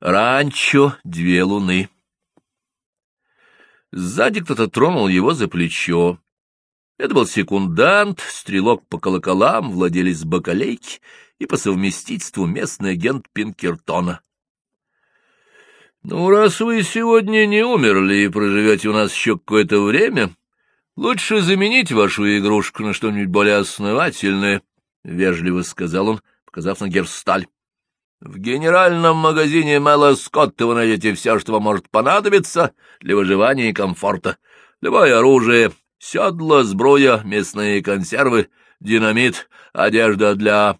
Ранчо «Две луны». Сзади кто-то тронул его за плечо. Это был секундант, стрелок по колоколам, владелец бакалейки и по совместительству местный агент Пинкертона. — Ну, раз вы сегодня не умерли и проживете у нас еще какое-то время, лучше заменить вашу игрушку на что-нибудь более основательное, — вежливо сказал он, показав на герсталь. В генеральном магазине Мэла Скотта вы найдете все, что вам может понадобиться для выживания и комфорта. Любое оружие, седла, сбруя, мясные консервы, динамит, одежда для...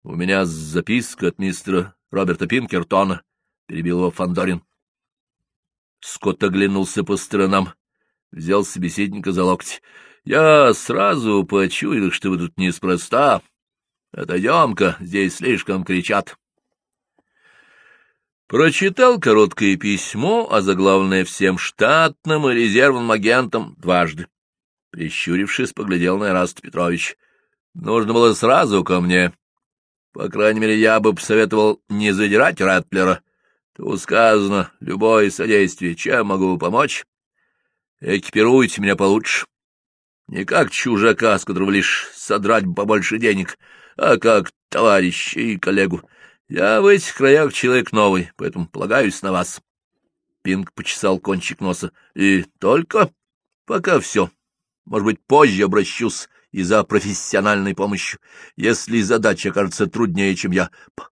— У меня записка от мистера Роберта Пинкертона, — перебил его Фандорин. Скотт оглянулся по сторонам, взял собеседника за локоть. — Я сразу почуял, что вы тут неспроста. Отойдем-ка, здесь слишком кричат. Прочитал короткое письмо, а заглавленное всем штатным и резервным агентам дважды. Прищурившись, поглядел на Ираст Петрович. Нужно было сразу ко мне. По крайней мере, я бы посоветовал не задирать Рэтлера. Тут сказано, любое содействие, чем могу помочь? Экипируйте меня получше. Не как чужака, с которого лишь содрать побольше денег, а как товарища и коллегу. Я в этих краях человек новый, поэтому полагаюсь на вас. Пинг почесал кончик носа. И только пока все. Может быть, позже обращусь и за профессиональной помощью, если задача кажется труднее, чем я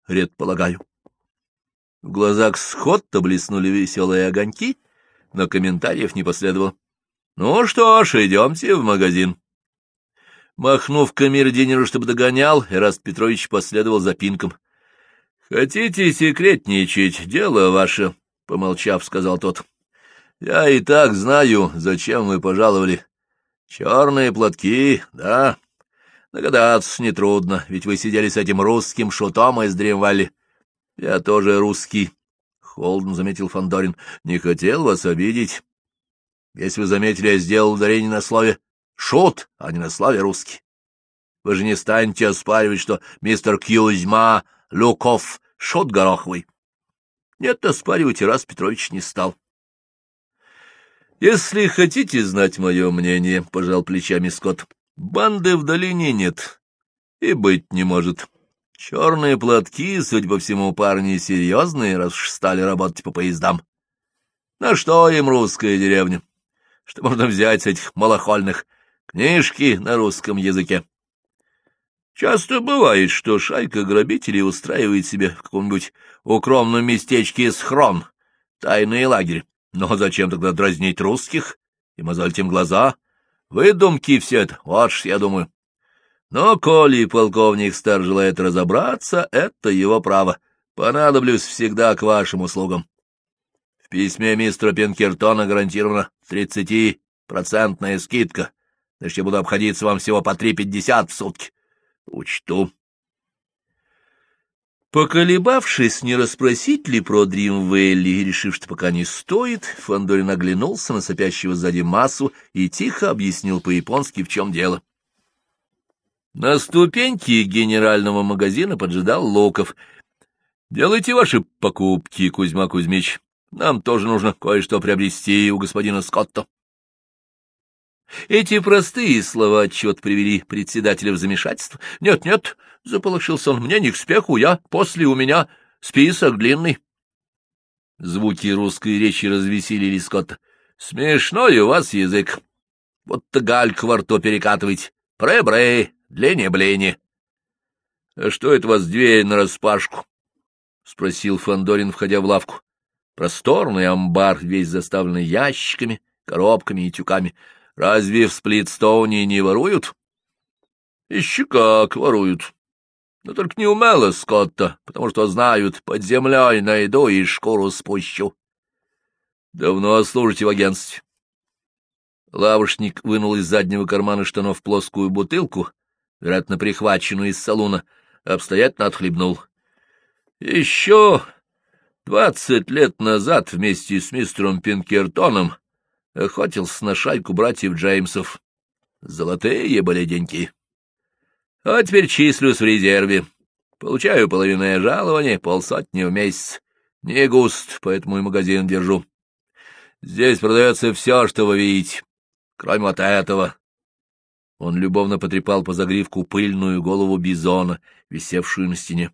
предполагаю. В глазах Сходта блеснули веселые огоньки, но комментариев не последовало. Ну что ж, идемте в магазин. Махнув камердинеру, чтобы догонял, Эраст Петрович последовал за пинком. — Хотите секретничать, дело ваше, — помолчав, сказал тот. — Я и так знаю, зачем вы пожаловали. Черные платки, да. Догадаться нетрудно, ведь вы сидели с этим русским шутом из Дремвали. Я тоже русский, — холодно заметил Фандорин. Не хотел вас обидеть. Если вы заметили, я сделал ударение на слове «шут», а не на слове «русский». Вы же не станете оспаривать, что мистер Кьюзьма Люков шут гороховый. Нет, оспаривать раз Петрович не стал. «Если хотите знать мое мнение», — пожал плечами Скотт, — «банды в долине нет и быть не может. Черные платки, судя по всему, парни серьезные, раз уж стали работать по поездам. На что им русская деревня? что можно взять с этих малохольных книжки на русском языке. Часто бывает, что шайка грабителей устраивает себе в каком-нибудь укромном местечке схрон, тайный лагерь. Но зачем тогда дразнить русских и мозолить им глаза? Выдумки все это, вот ж, я думаю. Но коли полковник стар желает разобраться, это его право. Понадоблюсь всегда к вашим услугам. В письме мистера Пинкертона гарантирована тридцатипроцентная скидка, значит, я буду обходиться вам всего по три пятьдесят в сутки. Учту. Поколебавшись, не расспросить ли про Дримвелли, решив, что пока не стоит, Фандорин оглянулся на сопящего сзади массу и тихо объяснил по-японски, в чем дело. На ступеньке генерального магазина поджидал Локов. — Делайте ваши покупки, Кузьма Кузьмич. Нам тоже нужно кое-что приобрести у господина Скотта. Эти простые слова отчет привели председателя в замешательство. «Нет, нет», — заполошился он, — «мне не к спеху, я после, у меня список длинный». Звуки русской речи развеселили Скотта. «Смешной у вас язык. Вот-то гальку во рту перекатывать. Бре-бре, дление-бление». «А что это у вас дверь нараспашку?» — спросил Фандорин, входя в лавку. Просторный амбар, весь заставленный ящиками, коробками и тюками. Разве в Сплитстоуне не воруют? Еще как воруют. Но только не у Скотта, потому что знают, под землей найду и шкуру спущу. Давно служите в агентстве. Лавушник вынул из заднего кармана штанов плоскую бутылку, вероятно, прихваченную из салуна, обстоятельно отхлебнул. — Еще Двадцать лет назад вместе с мистером Пинкертоном охотился на шайку братьев Джеймсов. Золотые были деньги. А теперь числюсь в резерве. Получаю половинное жалование, полсотни в месяц. Не густ, поэтому и магазин держу. Здесь продается все, что вы видите, кроме вот этого. Он любовно потрепал по загривку пыльную голову бизона, висевшую на стене.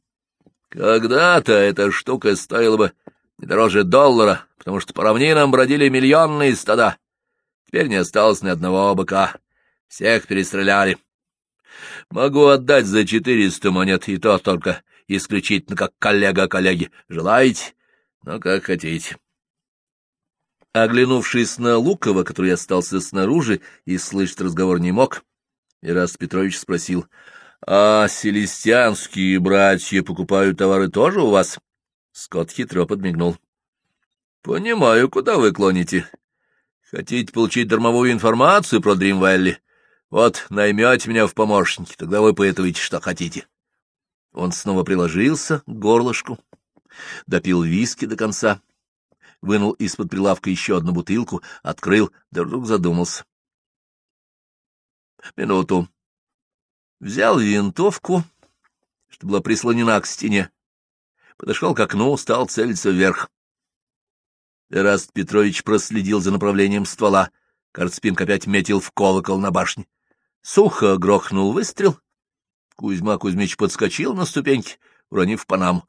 Когда-то эта штука стоила бы не дороже доллара, потому что по равнинам бродили миллионные стада. Теперь не осталось ни одного быка. Всех перестреляли. Могу отдать за четыреста монет, и то только исключительно как коллега коллеги. Желаете? Ну, как хотите. Оглянувшись на Лукова, который остался снаружи и слышать разговор не мог, Ираст Петрович спросил, «А селестианские братья покупают товары тоже у вас?» Скотт хитро подмигнул. «Понимаю, куда вы клоните. Хотите получить дармовую информацию про Дримвелли? Вот наймете меня в помощники, тогда вы поэтуете, что хотите». Он снова приложился к горлышку, допил виски до конца, вынул из-под прилавка еще одну бутылку, открыл, да вдруг задумался. Минуту. Взял винтовку, что была прислонена к стене, подошел к окну, стал целиться вверх. Эраст Петрович проследил за направлением ствола. Карцпинк опять метил в колокол на башне. Сухо грохнул выстрел. Кузьма Кузьмич подскочил на ступеньки, уронив панаму.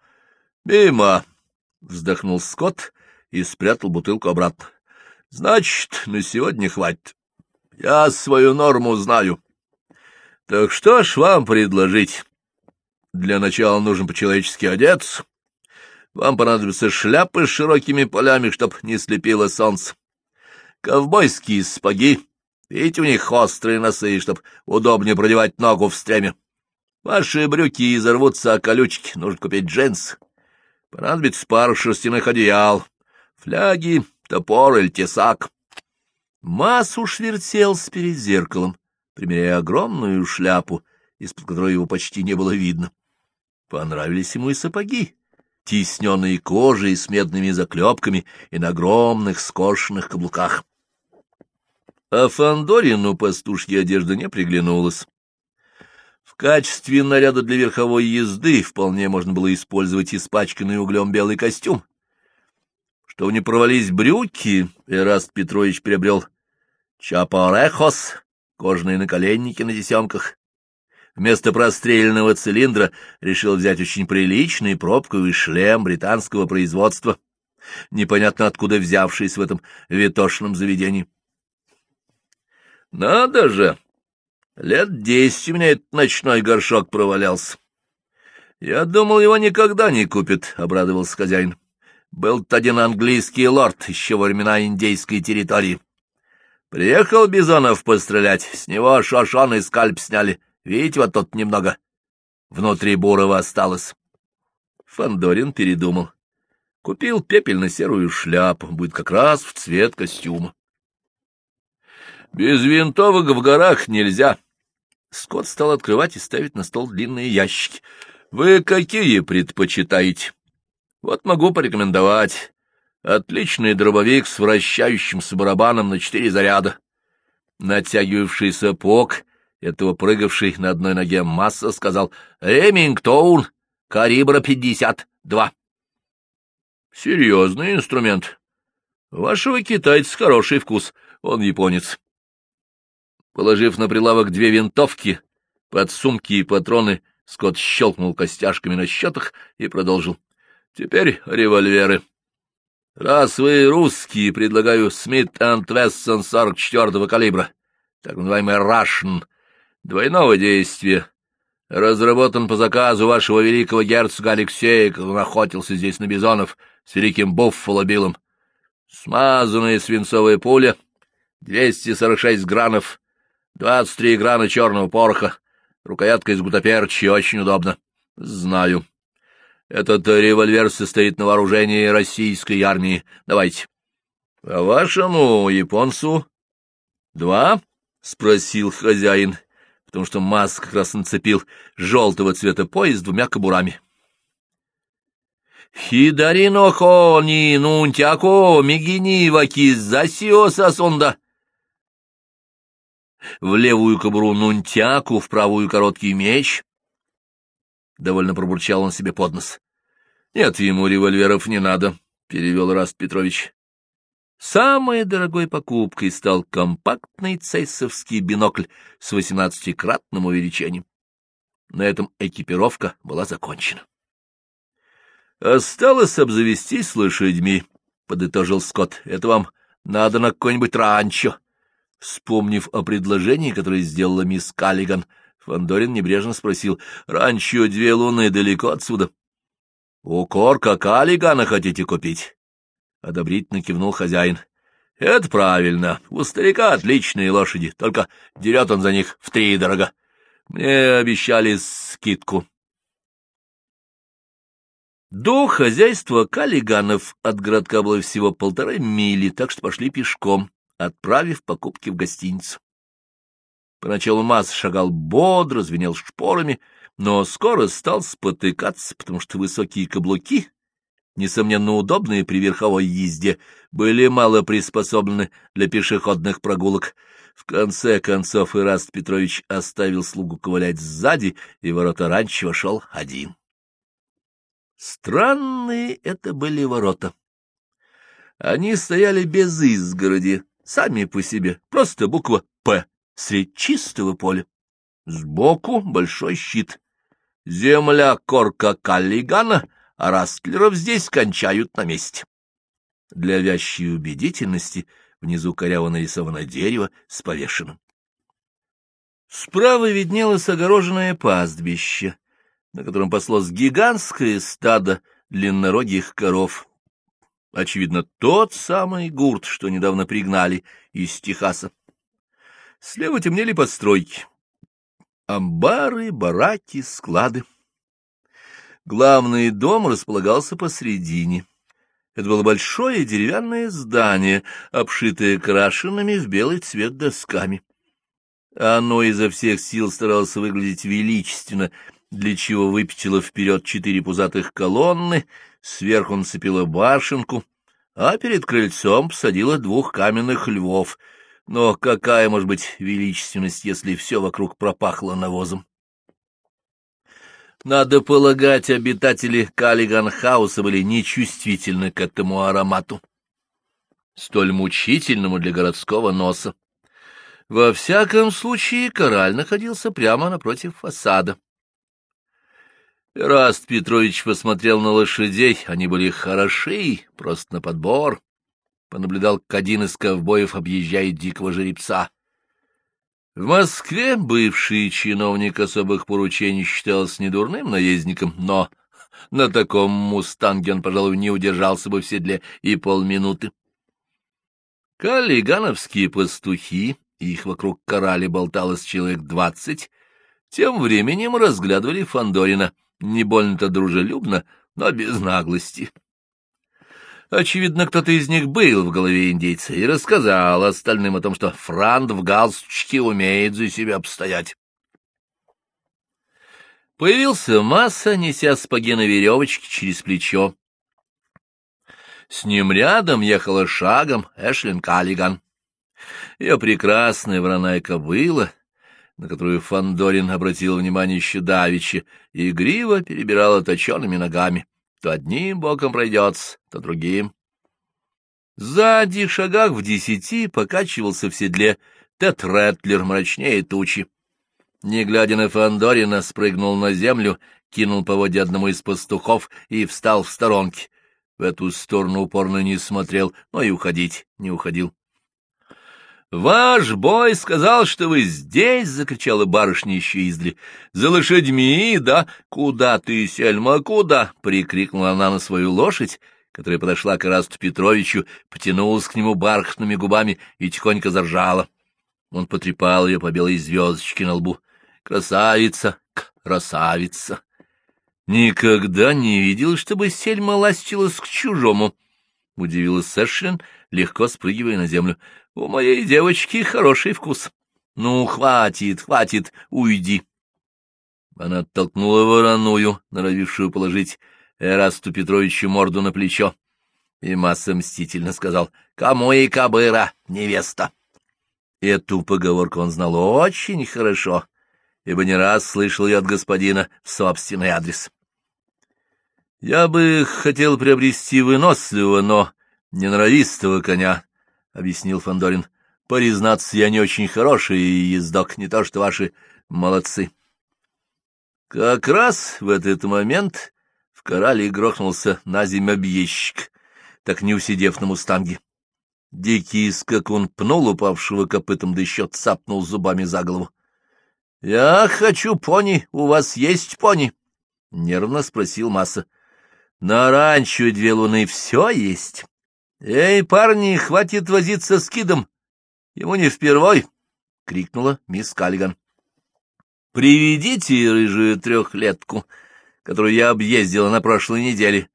«Мимо!» — вздохнул Скотт и спрятал бутылку обратно. «Значит, на сегодня хватит. Я свою норму знаю. Так что ж вам предложить? Для начала нужно по-человечески одеться. Вам понадобятся шляпы с широкими полями, чтоб не слепило солнце. Ковбойские спаги. Видите, у них острые носы, чтоб удобнее продевать ногу в стреме. Ваши брюки изорвутся о колючки, нужно купить джинсы. Понадобится пару шерстяных одеял, фляги, топор или тесак. Масуш вертелся перед зеркалом, примеряя огромную шляпу, из-под которой его почти не было видно. Понравились ему и сапоги, тисненные кожей с медными заклепками и на огромных скошенных каблуках. А Фандорину пастушья одежда не приглянулась. В качестве наряда для верховой езды вполне можно было использовать испачканный углем белый костюм. Чтобы не провались брюки, Эраст Петрович приобрел Чапорехос, кожаные наколенники на тесемках. Вместо простреленного цилиндра решил взять очень приличный пробковый шлем британского производства, непонятно откуда взявшийся в этом витошном заведении. Надо же! Лет десять у меня этот ночной горшок провалялся. Я думал, его никогда не купят, — обрадовался хозяин. Был-то один английский лорд еще во времена индейской территории. Приехал Бизонов пострелять, с него шошон и скальп сняли. Видите, вот тут немного. Внутри Бурова осталось. Фандорин передумал. Купил пепельно-серую шляпу, будет как раз в цвет костюма. Без винтовок в горах нельзя. Скотт стал открывать и ставить на стол длинные ящики. Вы какие предпочитаете? Вот могу порекомендовать. Отличный дробовик с вращающимся барабаном на четыре заряда. Натягивавший сапог, этого прыгавший на одной ноге масса, сказал «Ремингтоун, пятьдесят два». Серьезный инструмент. Вашего китайца хороший вкус, он японец. Положив на прилавок две винтовки, под сумки и патроны, Скотт щелкнул костяшками на счетах и продолжил. Теперь револьверы. Раз вы русские, предлагаю Смит энд Вессон 44-го калибра, так называемый Russian, двойного действия. Разработан по заказу вашего великого герцога Алексея, он охотился здесь на бизонов с великим Буффало Биллом. Смазанная свинцовая пуля, 246 гранов, 23 грана черного пороха, рукоятка из гутаперчи, очень удобно. Знаю. Этот револьвер состоит на вооружении российской армии. Давайте. — А вашему японцу два? — спросил хозяин, потому что Маск как раз нацепил желтого цвета пояс двумя кобурами. «Хидарино-хо ни нунтяко мигини вакизасио сасонда!» В левую кобуру нунтяку, в правую короткий меч, — довольно пробурчал он себе под нос. — Нет, ему револьверов не надо, — перевел Раст Петрович. Самой дорогой покупкой стал компактный цейсовский бинокль с восемнадцатикратным увеличением. На этом экипировка была закончена. «Осталось обзавестись лошадьми», — подытожил Скотт. «Это вам надо на какой-нибудь ранчо». Вспомнив о предложении, которое сделала мисс Каллиган, Фандорин небрежно спросил, «Ранчо две луны далеко отсюда». «У Корка Каллигана хотите купить?» — одобрительно кивнул хозяин. «Это правильно. У старика отличные лошади, только дерет он за них в три дорого. Мне обещали скидку». До хозяйства Каллиганов от городка было всего полторы мили, так что пошли пешком, отправив покупки в гостиницу. Поначалу Масс шагал бодро, звенел шпорами, но скоро стал спотыкаться, потому что высокие каблуки, несомненно удобные при верховой езде, были мало приспособлены для пешеходных прогулок. В конце концов Ираст Петрович оставил слугу ковылять сзади, и ворота раньше вошел один. Странные это были ворота. Они стояли без изгороди, сами по себе, просто буква «П» средь чистого поля. Сбоку большой щит. Земля корка Каллигана, а растлеров здесь кончают на месте. Для вящей убедительности внизу коряво нарисовано дерево с повешенным. Справа виднелось огороженное пастбище, на котором паслось гигантское стадо длиннорогих коров. Очевидно, тот самый гурт, что недавно пригнали из Техаса. Слева темнели постройки. Амбары, бараки, склады. Главный дом располагался посредине. Это было большое деревянное здание, обшитое крашенными в белый цвет досками. Оно изо всех сил старалось выглядеть величественно, для чего выпятила вперед четыре пузатых колонны, сверху нацепила башенку, а перед крыльцом посадила двух каменных львов — но какая может быть величественность, если все вокруг пропахло навозом? Надо полагать, обитатели Каллиган-хауса были нечувствительны к этому аромату, столь мучительному для городского носа. Во всяком случае, кораль находился прямо напротив фасада. Раст Петрович посмотрел на лошадей, они были хороши, просто на подбор понаблюдал, как один из ковбоев объезжает дикого жеребца. В Москве бывший чиновник особых поручений считался недурным наездником, но на таком мустанге он, пожалуй, не удержался бы в седле и полминуты. Каллигановские пастухи, их вокруг корали болталось человек двадцать, тем временем разглядывали Фандорина не больно-то дружелюбно, но без наглости. Очевидно, кто-то из них был в голове индейца и рассказал остальным о том, что Франт в галстучке умеет за себя обстоять. Появился Масса, неся спаги на веревочке через плечо. С ним рядом ехала шагом Эшлин Каллиган. Ее прекрасная враная кобыла, на которую Фандорин обратил внимание еще давеча, игриво перебирала точеными ногами то одним боком пройдется, то другим. Сзади, шагах в десяти, покачивался в седле Тед Рэтлер мрачнее тучи. Не глядя на Фандорина, спрыгнул на землю, кинул по воде одному из пастухов и встал в сторонке. В эту сторону упорно не смотрел, но и уходить не уходил. «Ваш бой сказал, что вы здесь!» — закричала барышня еще издали. «За лошадьми, да? Куда ты, Сельма, куда?» — прикрикнула она на свою лошадь, которая подошла к Расту Петровичу, потянулась к нему бархатными губами и тихонько заржала. Он потрепал ее по белой звездочке на лбу. «Красавица! Красавица!» «Никогда не видел, чтобы Сельма ластилась к чужому!» — удивилась Сэшлин, легко спрыгивая на землю. У моей девочки хороший вкус. Ну, хватит, хватит, уйди. Она оттолкнула вороную, норовившую положить Эрасту Петровичу морду на плечо, и Масса мстительно сказал, «Кому и кобыра, невеста?» Эту поговорку он знал очень хорошо, ибо не раз слышал ее от господина в собственный адрес. Я бы хотел приобрести выносливого, но неноровистого коня, — объяснил Фандорин. Признаться, я не очень хороший ездок, не то что ваши молодцы. Как раз в этот момент в корале грохнулся на землю объездчик, так не усидев на мустанге. Дикий скакун пнул упавшего копытом, да еще цапнул зубами за голову. — Я хочу пони, у вас есть пони? — нервно спросил Масса. — На ранчо две луны все есть. Эй, парни, хватит возиться с кидом. Ему не впервой, — крикнула мисс Каллиган. — Приведите рыжую трехлетку, которую я объездила на прошлой неделе.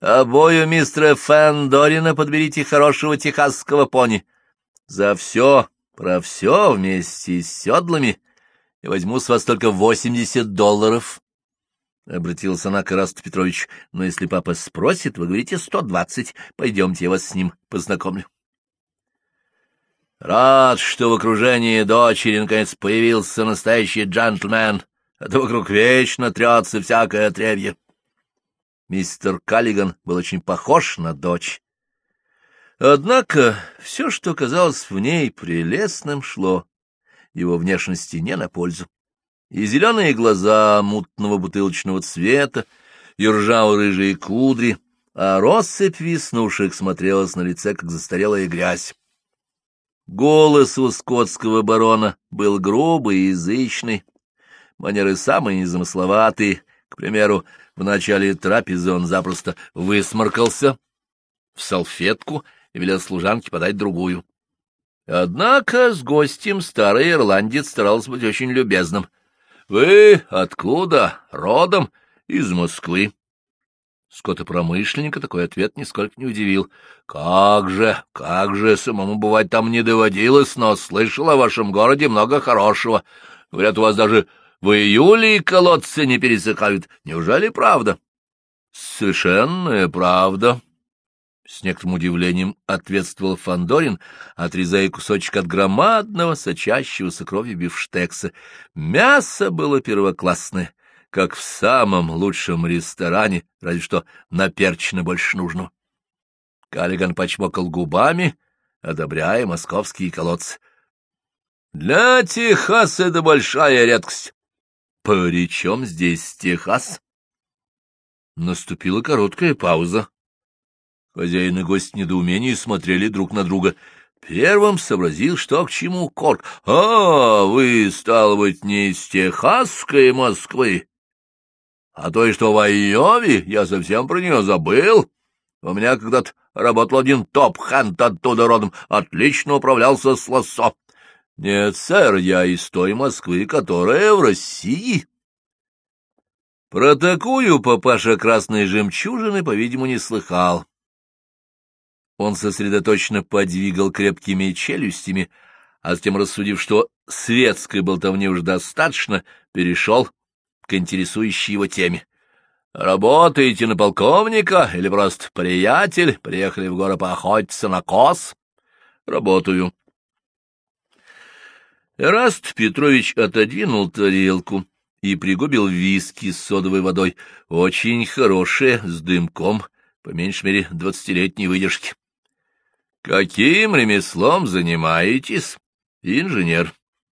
Обою мистера Фандорина подберите хорошего техасского пони. За все, про все вместе с седлами я возьму с вас только восемьдесят долларов. — обратился она к Ирасту Петрович. — Но если папа спросит, вы говорите сто двадцать. Пойдемте, я вас с ним познакомлю. Рад, что в окружении дочери наконец появился настоящий джентльмен, а то вокруг вечно трется всякое отребье. Мистер Каллиган был очень похож на дочь. Однако все, что казалось в ней прелестным, шло его внешности не на пользу. И зеленые глаза мутного бутылочного цвета, и ржаво-рыжие кудри, а россыпь веснушек смотрелась на лице, как застарелая грязь. Голос у скотского барона был грубый и язычный, манеры самые незамысловатые, к примеру, в начале трапезы он запросто высморкался в салфетку и велел служанке подать другую. Однако с гостем старый ирландец старался быть очень любезным. — Вы откуда? Родом? Из Москвы. Скотопромышленника такой ответ нисколько не удивил. — Как же, как же, самому бывать там не доводилось, но слышал о вашем городе много хорошего. Говорят, у вас даже в июле колодцы не пересыхают. Неужели правда? — Совершенная правда. С некоторым удивлением ответствовал Фандорин, отрезая кусочек от громадного, сочащегося кровью бифштекса. Мясо было первоклассное, как в самом лучшем ресторане, разве что наперчено больше нужно. Каллиган почмокал губами, одобряя московские колодцы. — Для Техаса это большая редкость. «При чем здесь Техас?» Наступила короткая пауза. Хозяин и гость в недоумении смотрели друг на друга. Первым сообразил, что к чему Корк. «А, вы, стало быть, не из Техасской Москвы, а то и что в Айове, я совсем про нее забыл. У меня когда-то работал один топ-хант оттуда родом, отлично управлялся с лассо. — Нет, сэр, я из той Москвы, которая в России. Про такую папаша красной жемчужины, по-видимому, не слыхал. Он сосредоточенно подвигал крепкими челюстями, а затем, рассудив, что светской болтовни уж достаточно, перешел к интересующей его теме. «Работаете на полковника или просто приятель? Приехали в город поохотиться на коз?» «Работаю». Эраст Петрович отодвинул тарелку и пригубил виски с содовой водой, очень хорошие, с дымком, по меньшей мере двадцатилетней выдержки. — Каким ремеслом занимаетесь? — Инженер.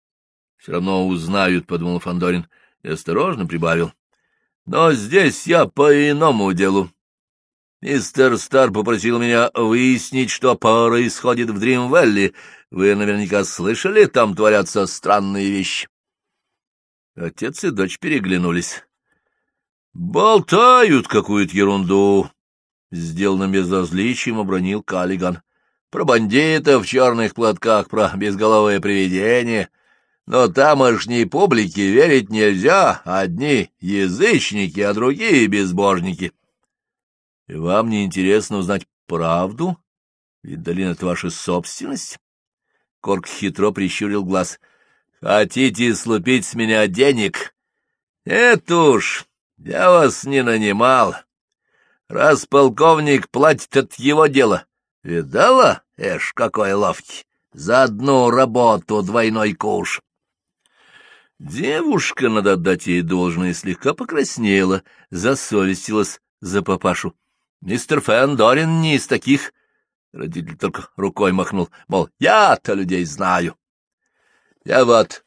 — Все равно узнают, — подумал Фандорин и осторожно прибавил. — Но здесь я по иному делу. Мистер Стар попросил меня выяснить, что происходит в Дримвелли, вы наверняка слышали, там творятся странные вещи. Отец и дочь переглянулись. «Болтают какую-то ерунду!» — сделанным безразличием обронил Каллиган. «Про бандитов в черных платках, про безголовое привидение. Но тамошней публике верить нельзя. Одни язычники, а другие безбожники. И вам не интересно узнать правду? Ведь долина — это ваша собственность?» Корк хитро прищурил глаз. «Хотите слупить с меня денег? Это уж, я вас не нанимал. Раз полковник платит, от его дело. Видала? Эш, какой ловкий! За одну работу двойной куш!» Девушка, надо отдать ей должное, слегка покраснела, засовестилась за папашу. Мистер Фэндорин не из таких. Родитель только рукой махнул, мол, я-то людей знаю. Я вот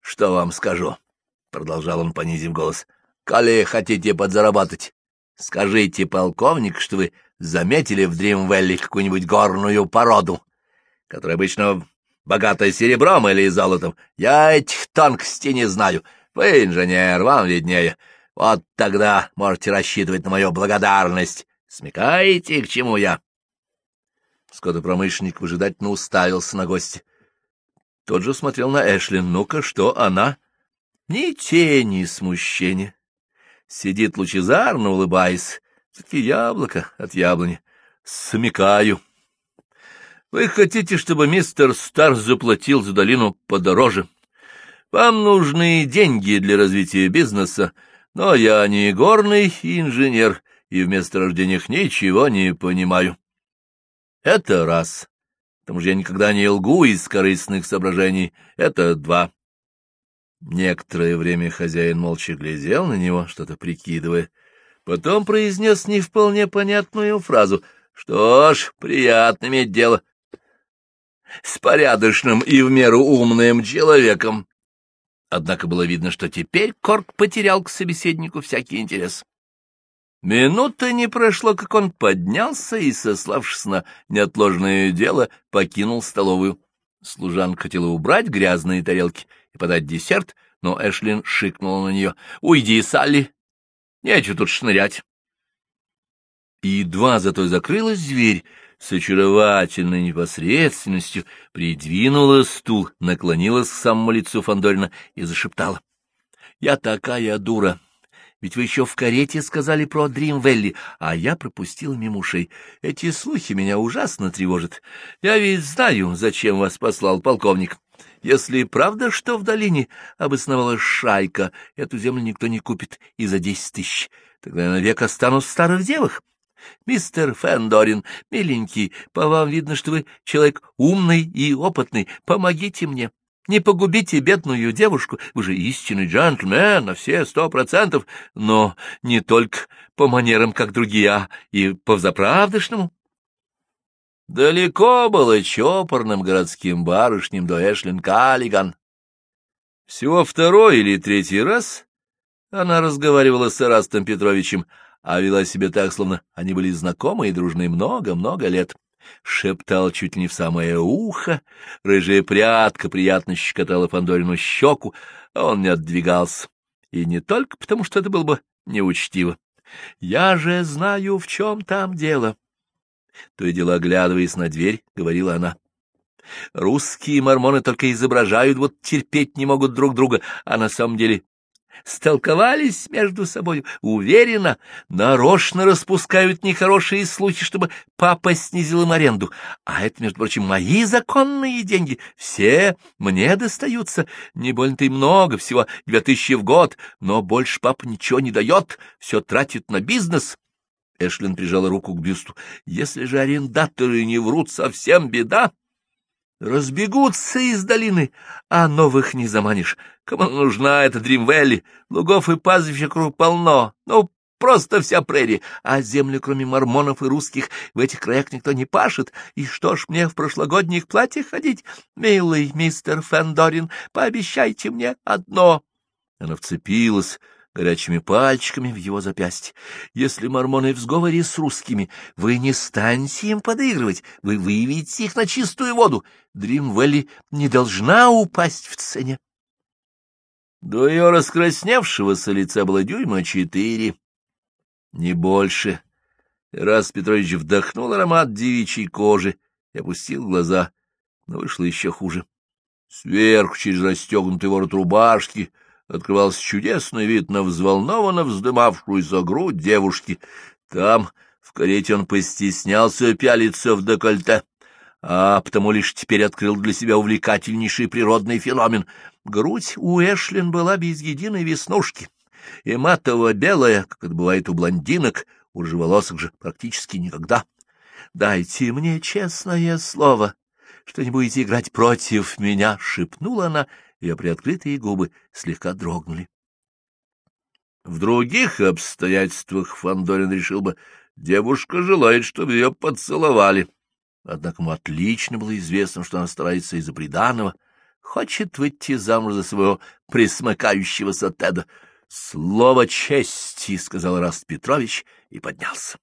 что вам скажу, — продолжал он, понизив голос. Коли хотите подзаработать, скажите полковник, что вы заметили в Дримвелле какую-нибудь горную породу, которая обычно богатая серебром или золотом. Я этих тонкостей не знаю. Вы инженер, вам виднее. Вот тогда можете рассчитывать на мою благодарность. Смекаете, к чему я? Скотопромышленник выжидательно уставился на гостя. Тот же смотрел на Эшли. Ну-ка, что она? Ни тени смущения. Сидит лучезарно, улыбаясь. Таки яблоко от яблони. Смекаю. Вы хотите, чтобы мистер Старс заплатил за долину подороже? Вам нужны деньги для развития бизнеса, но я не горный инженер и в месторождениях ничего не понимаю. Это раз. К тому же я никогда не лгу из корыстных соображений. Это два. Некоторое время хозяин молча глядел на него, что-то прикидывая. Потом произнес не вполне понятную фразу. Что ж, приятно иметь дело с порядочным и в меру умным человеком. Однако было видно, что теперь Корк потерял к собеседнику всякий интерес. Минута не прошло, как он поднялся и, сославшись на неотложное дело, покинул столовую. Служанка хотела убрать грязные тарелки и подать десерт, но Эшлин шикнула на нее. — Уйди, Салли! Нечего тут шнырять. И едва зато закрылась дверь, с очаровательной непосредственностью придвинула стул, наклонилась к самому лицу Фандорина и зашептала. — Я такая дура! Ведь вы еще в карете сказали про Дримвелли, а я пропустил мимо ушей. Эти слухи меня ужасно тревожат. Я ведь знаю, зачем вас послал полковник. Если правда, что в долине обосновалась шайка, эту землю никто не купит и за десять тысяч. Тогда я навек останусь в старых девах. Мистер Фендорин, миленький, по вам видно, что вы человек умный и опытный. Помогите мне. Не погубите бедную девушку, вы же истинный джентльмен на все сто процентов, но не только по манерам, как другие, а и по взаправдышному. Далеко было чопорным городским барышням до Эшлин Каллиган. Всего второй или третий раз она разговаривала с Эрастом Петровичем, а вела себя так, словно они были знакомы и дружны много-много лет. Шептал чуть не в самое ухо, рыжая прядка приятно щекотала Фандорину щеку, а он не отдвигался. И не только потому, что это было бы неучтиво. «Я же знаю, в чем там дело». То и дело, оглядываясь на дверь, говорила она. Русские мормоны только изображают, вот терпеть не могут друг друга, а на самом деле столковались между собой, уверенно, нарочно распускают нехорошие слухи, чтобы папа снизил им аренду. А это, между прочим, мои законные деньги, все мне достаются. Не больно-то и много, всего две тысячи в год, но больше папа ничего не дает, все тратит на бизнес. Эшлин прижала руку к бюсту. Если же арендаторы не врут, совсем беда. Разбегутся из долины, а новых не заманишь. Кому нужна эта Дримвелли? Лугов и пастбища круг полно. Ну, просто вся прерия. А землю, кроме мормонов и русских, в этих краях никто не пашет. И что ж мне в прошлогодних платьях ходить? Милый мистер Фендорин, пообещайте мне одно. Она вцепилась горячими пальчиками в его запястье. Если мормоны в сговоре с русскими, вы не станете им подыгрывать, вы выявите их на чистую воду. Дримвелли не должна упасть в цене. До ее раскрасневшегося лица было дюйма четыре, не больше. Раз Петрович вдохнул аромат девичьей кожи и опустил глаза, но вышло еще хуже. Сверху, через расстегнутый ворот рубашки, открывался чудесный вид на взволнованно вздымавшуюся грудь девушки. Там, в карете, он постеснялся пялиться в декольте, а потому лишь теперь открыл для себя увлекательнейший природный феномен. Грудь у Эшлин была без единой веснушки, и матово-белая, как это бывает у блондинок, у рыжеволосых же практически никогда. «Дайте мне честное слово, что не будете играть против меня», — шепнула она, — ее приоткрытые губы слегка дрогнули. В других обстоятельствах Фандорин решил бы, девушка желает, чтобы ее поцеловали. Однако ему отлично было известно, что она старается из-за приданого, хочет выйти замуж за своего присмыкающегося Теда. — Слово чести, — сказал Раст Петрович и поднялся.